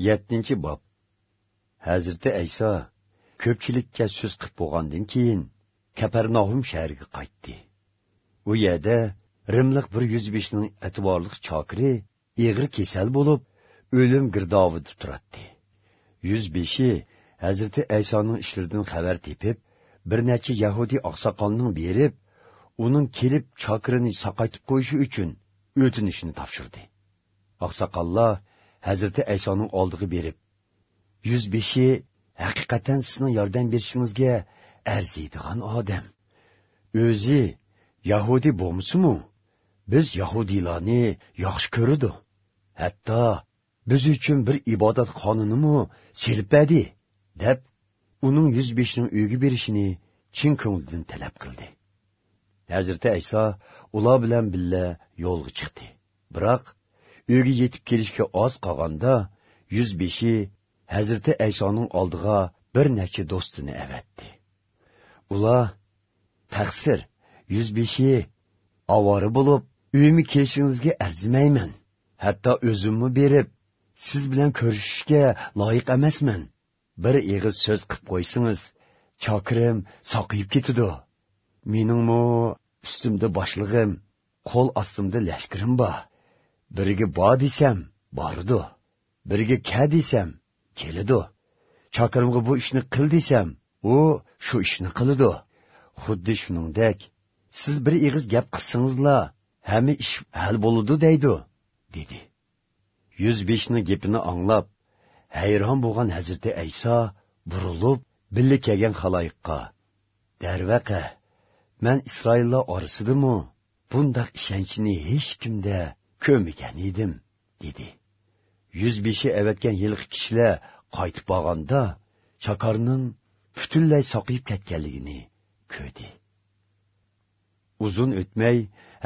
7 bob. hazrati ayso ko'pchilikka so'z qilib bo'lgandan keyin kaparnohum shahriga qaytdi. U yerda rimliq bir yuz beshning e'tiborli chokiri eg'ir kesal bo'lib o'lim girdovida turadi yuz beshi hazrati aysoning ishlaridan xabar tepib bir necha Yahudi oqsoqolning berib uning kelib chokirini saqaytib qo'yishi uchun o'tinishini topshirdi. Oqsoqollar hazrati aysoning oldiga berib yuz beshi haqiqatan sizning yordam berishingizga arziydigan odam. O'zi yahudiy bo'lmisimu? Biz yahudiylarni yaxshi ko'radi hatto biz uchun bir ibodat qonunimi selpadi deb uning yuz beshning uyga berishini chin ko'ngildan talab qildi. Hazrati ayso ular bilan billa yo'lga chiqdi. Biroq uyga yetib kelishga oz qolganda yuz beshi hazrati aysoning oldiga bir necha do'stini avatdi. Ular taqsir yuz beshi ovora bo'lib uyimga kelishingizga arzimayman. Hatto o'zimni berib siz bilan ko'rishishga loyiq emasman. Bir ig'iz so'z qilib qo'ysangiz chokirim soqiyib ketidi meningmi ustimda boshlig'im qo'l ostimda lashkarim bor. Biriga bo desam bordi biriga ka desam keladi chokirimga bu ishni qil desam u shu ishni qiladi xuddi shuningdek siz bir ig'iz gap qilsangizla hamma ish hal bo'ludi deydi dedi. Yuz beshni gapini anglab hayron bo'lgan hazrati ayso burilib birga kelgan haloyiqqa darvaqa man isroillar orasidimi bundoq ishonchni hech kimda ko'rmagan edim dedi. Yuz beshi avatgan yilqi kishilar qaytib borganda chakorning butunlay soqiyib ketganligini ko'rdi. Uzun o'tmay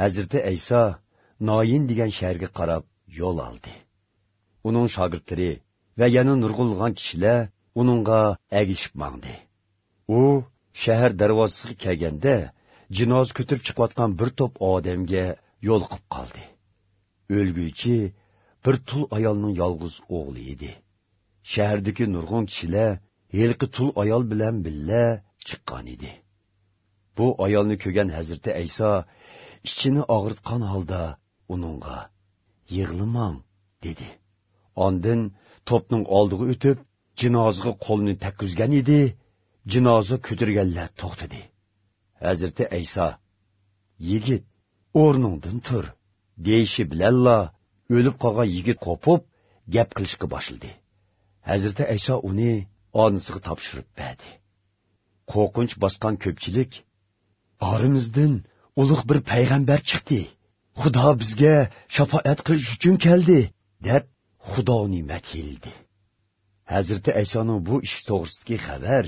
hazrati ayso noyin degan shaharga qarab yo'l oldi. Uning shogirdlari va yana nurg'ulg'an kishilar uningga agishib mangdi. U shahar darvozasiga kelganda jinoz ko'tirib chiqayotgan bir to'p odamga yo'liqib qoldi. O'lguvchi bir tul ayolning yolg'iz o'g'li edi shahardagi nurg'un kishilar yelqi tul ayol bilan billa chiqqan edi bu ayolni ko'rgan hazrati ayso ichini og'ritgan holda uningga yig'limang dedi ondin to'pning oldiga o'tib jinozaga qo'lini takkuzgan edi jinoza ko'tirganlar to'xtadi hazrati ayso yigit o'rningdan tur deyishi bilanla o'lib qolgan yigit qo'pib gap qilishga boshladi hazrati ayso uni onisiga topshirib berdi. Qo'rqinch bosgan ko'pchilik orimizdan ulug' bir payg'ambar chiqdi. Xudo bizga shafoat qilish uchun keldi deb xudoni makildi. Hazrati aysoning bu ish to'g'risidagi xabar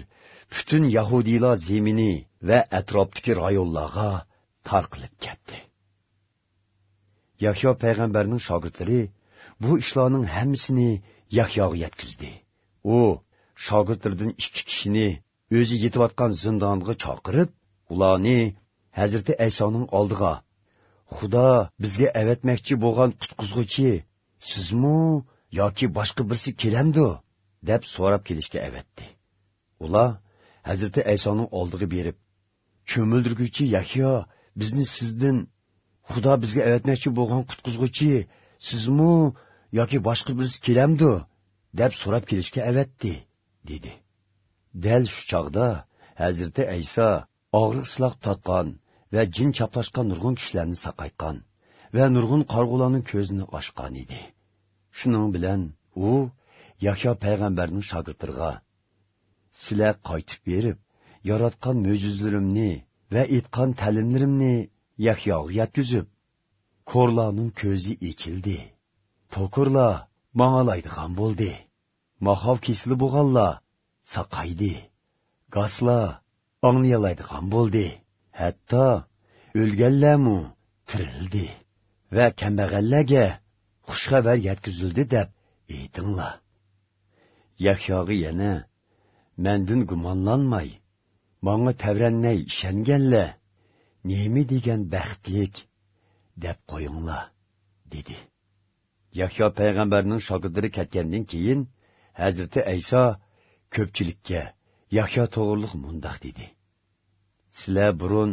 butun yahudiylar zemini va atrofdagi rayonlarga tarqilib ketdi. Yahyo payg'ambarning shogirdlari bu ishlarning hammasini yahyoga yetkizdi. u shogirdlardan ikki kishini o'zi yetayotgan zindonga chaqirib ularni hazrati aysoning oldiga xudo bizga avatmoqchi bo'lgan qutqizg'uchi sizmi yoki boshqa birsi kelamdi deb so'rab kelishga avatdi ular hazrati aysoning oldiga berib ko'mildirguvchi yahyo bizni sizdan xudo bizga aytmoqchi bo'lgan qutqizg'uchi sizmi yoki boshqa birisi kelamdi deb so'rab kelishga avatdi dedi. Dal shu chog'da hazrati ayso og'riq siloq totgan va jin chaplashgan nurg'un kishilarni saqaytgan va nurg'un qarg'ularning ko'zini ochgan edi. Shuning bilan u yahyo payg'ambarning shogirdlariga sizlar qaytib berib yaratgan mo'jizlarimni va aytgan ta'limlarimni yahyoga yetkazib ko'rlarning ko'zi echildi to'kurlar mang'alaydigan bo'ldi. Mahov kesili bo'lganlar saqaydi. Goslar anglayalaydigan bo'ldi. Hatto o'lganlarmu tirildi va kambag'allarga xushxabar yetkazildi deb aytinglar. Yahyoga yana mandin gumonlanmay manga tavranmay ishonganlar nemi degan baxtlik deb qo'yinglar dedi. Yahyo payg'ambarning shogirdlari ketgandan keyin hazrati ayso ko'pchilikka yahyo to'g'riliq mundoq dedi. Sizlar burun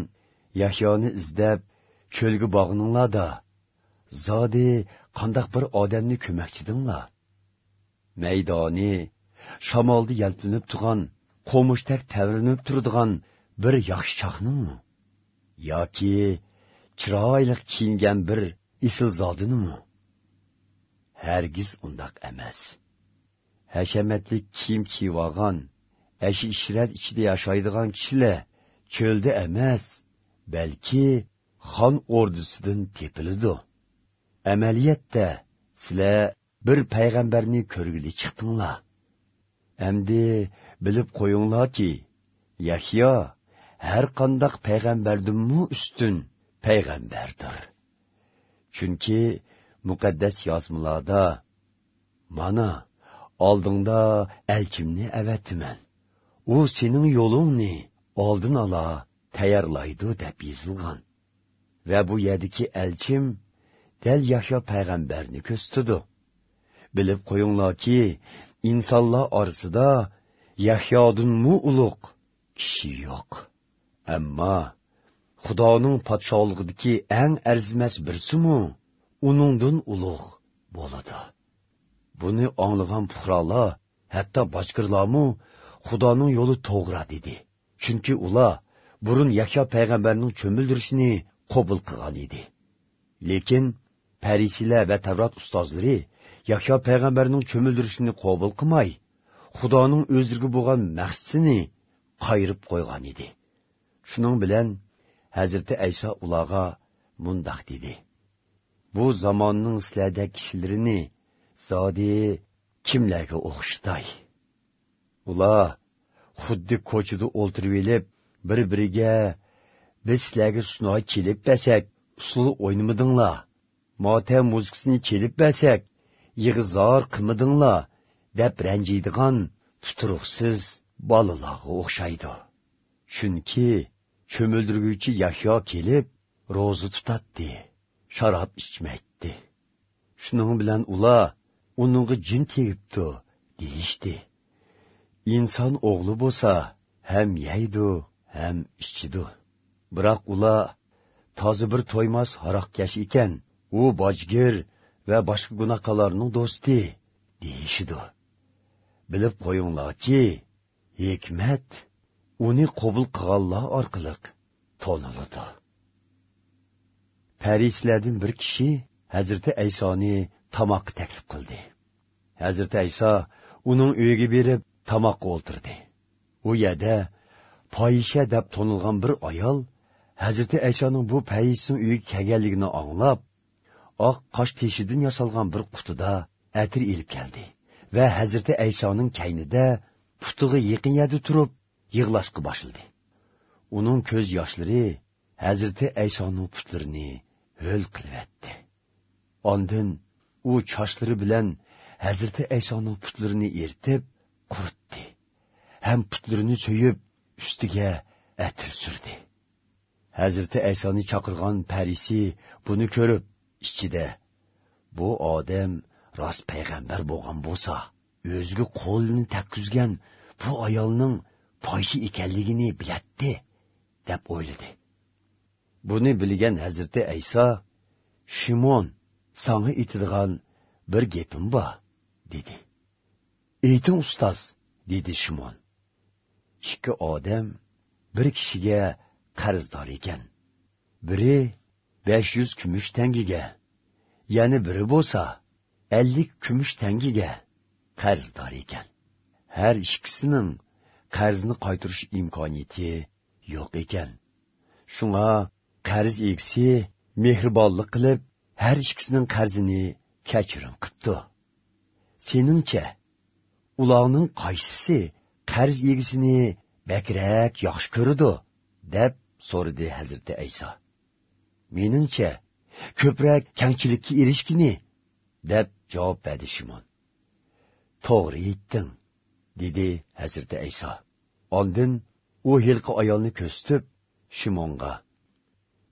yahyoni izlab cho'lga bog'ninglarda zodi qandoq bir odamni ko'makchidinglar? Maydoni shamolda yalpinib turgan qo'mushdak tavrinib turadigan bir yaxshi chaqningmi? Yoki chiroyli kiyingan bir islzodinimi hargiz undoq emas. Hashamatli kiyim kiyib olgan ashi ishrat ichida yashaydigan kishilar cho'lda emas balki xon ordisidan tepilidi amaliyatda sizlar bir payg'ambarni ko'rgili chiqdinglar. Endi bilib qo'yinglarki yahyo har qandaq payg'ambardimmu ustun payg'ambardir. Chunki muqaddas yozmalarda mana oldingda elchimni avatiman. U sening yo'lingni oldin ola tayyorlaydi deb yozilgan. Va bu yerdagi elchim dal yahyo payg'ambarni ko'stidi bilib qo'yinglarki insonlar orasida yahyodinmu ulug' kishi yo'q. Ammo xudoning podsholig'idagi eng arzimas birsimu uningdin ulug' bo'ladi. Buni anglagan puhrolar hatto bochkirlarmu xudoning yo'li to'g'ri dedi. Chunki ular burun yahyo payg'ambarning cho'mildirishini qabul qilgan edi. Lekin parisiylar va tavrot ustozlari yahyo payg'ambarning cho'mildirishini qabul qilmay xudoning o'zligi bo'lgan maqsadini qayirib qo'ygan edi. Shuning bilan hazrati ayso ularga mundoq dedi. Bu zamonning sizlarda kishilarini zodi kimlarga o'xshatay ular xuddi ko'chada o'ltirib elib bir biriga biz sizlarga sunoy kelib basak usul o'ynamadinglar mota muzikasini kelib basak yig'izor qilmadinglar deb ranjiydigan tuturuqsiz bolalarga o'xshaydi chunki cho'mildirguvchi yahyo kelib ro'za tutatdi sharob ichmaydi shuning bilan ular uningga jin tegibdi deyishdi inson o'g'li bo'lsa ham yeydi ham ichidi biroq ular tozi bir to'ymas haroqkash ekan u bojgir va boshqa gunohkorlarning do'sti deyishidi bilib qo'yinglarki hikmat uni qabul qilganlar orqali to'niladi parislardan bir kishi hazrati aysoni tomoqqa taklif qildi. Hazrati ayso uning uyiga berib tomoqqa o'ltirdi u yerda poyisha deb to'nilgan bir ayol hazrati aysoning bu payisning uyiga kelganligini anglab oq qosh teshidan yasalgan bir qutida atir ilib keldi va hazrati aysoning kaynida putig'i yaqin yerda turib yig'lashga boshladi uning ko'z yoshlari hazrati aysoning putlarini ho'l qilyapti. Ondin u choshlari bilan hazrati aysoning putlarini eritib quritdi ham putlarini so'yib ustiga atir surdi. Hazrati aysoni chaqirgan parisi buni ko'rib ichida bu odam rost payg'ambar bo'lgan bo'lsa o'ziga qo'lini takkuzgan bu ayolning poyshi ekanligini bilatdi deb o'yladi. Buni bilgan hazrati ayso shimon sanga aytadigan bir gapim bor dedi. Ayting ustoz dedi shimon. Ikki odam bir kishiga qarzdor ekan. Biri besh yuz kumush tangiga yana biri bo'lsa ellik kumush tangiga qarzdor ekan. Har ikkisining qarzni qaytarish imkoniyati yo'q ekan. Shunga qarz egisi mehribonlik qilib har ikkisining qarzini kechirim qilibdi seningcha ularning qaysisi qarz egisini bakrak yaxshi ko'radi deb so'radi hazrati ayso. Meningcha ko'proq kangchilikka erishgini deb javob berdi shimon. To'g'ri aytding. Dedi hazrati ayso. Oldin u yilqi ayolni ko'stib shimonga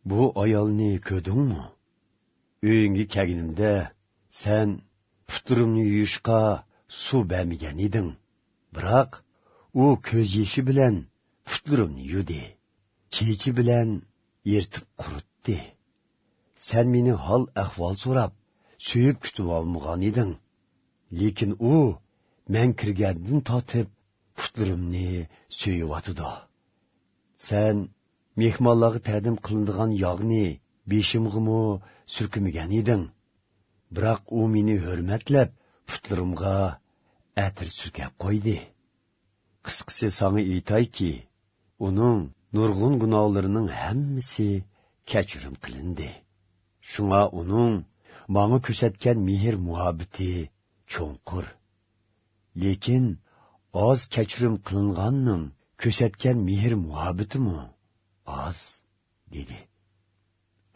bu ayolni ko'rdingmi? Uyingga kelganimda sen puturimni yuyishqa suv bermagan eding. Biroq u ko'z yeshi bilan putlarimni yudi kechi bilan yirtib quritdi. Sen meni hol ahvol so'rab suyib kutib olmagan eding. Lekin u men kirgandan totib putlarimni suyiyotidi san mehmonlarga tadim qilinadigan yog'ni beshimg'imu surkimigan eding. Biroq u meni hurmatlab putlarimga atir surkab qo'ydi. Qisqasi sanga aytayki uning nurg'un gunohlarining hammasi kechirim qilindi. Shunga uning manga ko'rsatgan mehr muhabbati cho'nqur. Lekin oz kechirim qilinganning ko'rsatgan mehr muhabbatimi? Oz dedi.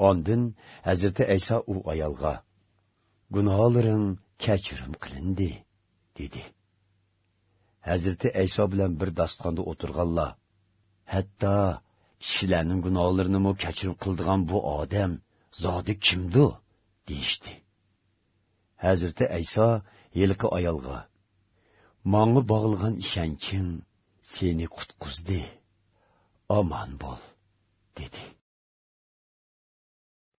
Ondin hazrati ayso u ayolga gunohlaring kechirim qilindi dedi. Hazrati ayso bilan bir dastonda o'tirganlar hatto kishilarning gunohlarini kechirim qildigan bu odam zodi kimdu? deyishdi. Hazrati ayso yilqi ayolga Маңы бағылған ішәнчің сені құтқызды. Аман бол, деді.